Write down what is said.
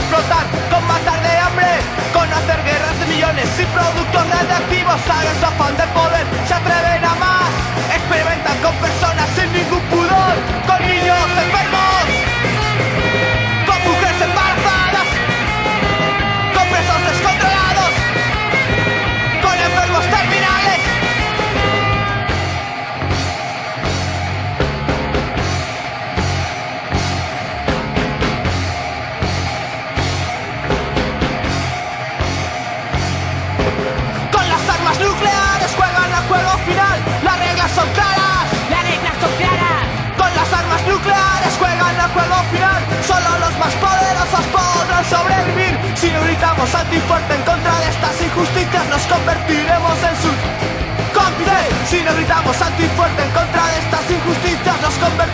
explotar, con matar de hambre, con hacer guerras de millones y productos radiactivos, saben su afán de y fuerte en contra de estas injusticias nos convertiremos en sus cómplices. Si no gritamos alto y fuerte en contra de estas injusticias nos convertiremos